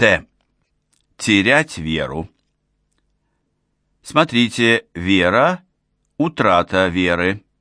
Т. Терять веру. Смотрите, вера – утрата веры.